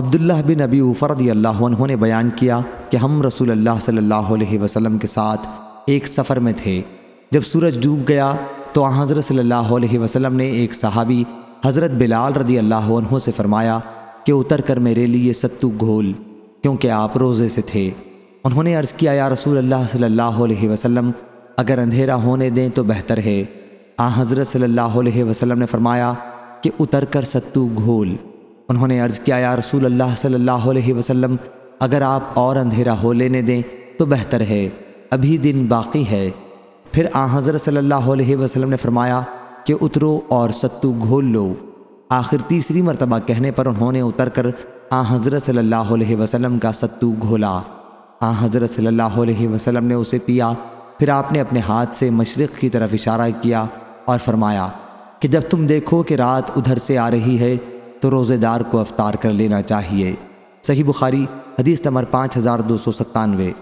عبداللہ بن ابی عفر رضی اللہ عنہ نے بیان کیا کہ ہم رسول اللہ صلی اللہ علیہ وسلم کے ساتھ ایک سفر میں تھے۔ جب سورج ڈوب گیا تو حضرت صلی اللہ علیہ وسلم نے ایک صحابی حضرت بلال رضی اللہ عنہ سے فرمایا کہ اتر کر میرے لیے ستو گھول کیونکہ آپ روزے سے تھے۔ انہوں نے عرض کیا، یا رسول اللہ صلی اللہ علیہ وسلم، اگر اندھیرا ہونے دیں تو بہتر ہے۔ آ حضرت صلی اللہ علیہ وسلم نے فرمایا کہ اتر کر ستو گھول۔ وسلم نے فرمایا کہ اتر کر ستو گھول انہوں نے عرض کیا، یا رسول اللہ صلی اللہ علیہ وسلم، اگر آپ اور اندھیرا ہو لینے دیں تو بہتر ہے، ابھی دن باقی ہے. پھر آ، حضرت صلی اللہ علیہ وسلم نے فرمایا کہ اترو اور ستو گھول لو۔ آخر تیسری مرتبہ کہنے پر انہوں نے اتر کر آ، حضرت صلی اللہ علیہ وسلم کا ستو گھولا۔ آ، حضرت صلی اللہ علیہ وسلم نے اسے پیا۔ پھر آپ نے اپنے ہاتھ سے مشرق کی طرف روزے دار کو افطار کر لینا چاہیے۔ صحیح بخاری، حدیث ادھر پانچ ہزار دو سو ستانوے۔